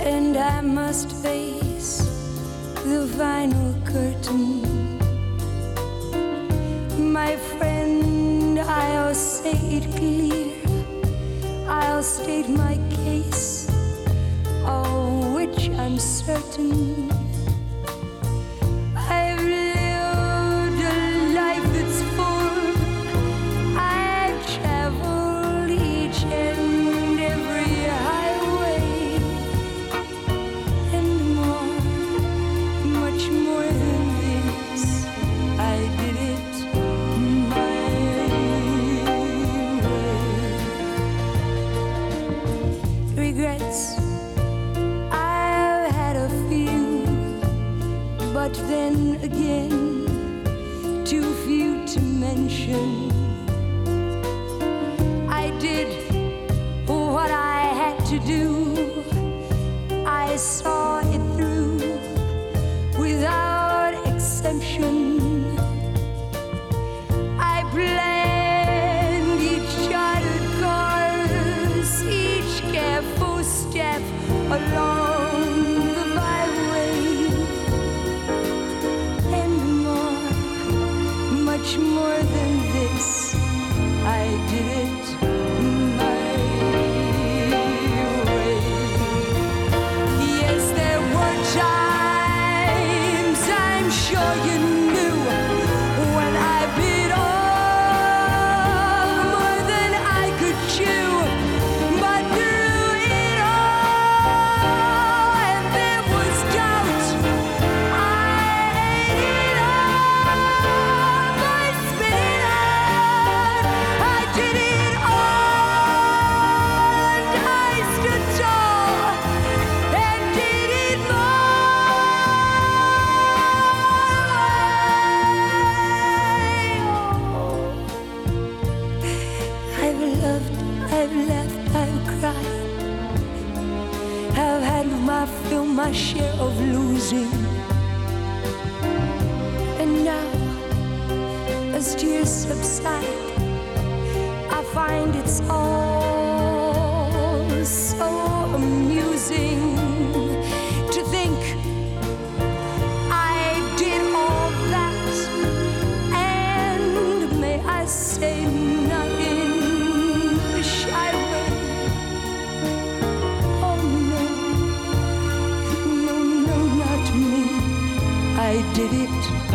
and I must face the final curtain. My friend, I'll say it clear, I'll state my case, of which I'm certain. But then again, too few to mention. Much more than this. I did it my fill, my share of losing. And now, as tears subside, I find it's all so amusing. I did it.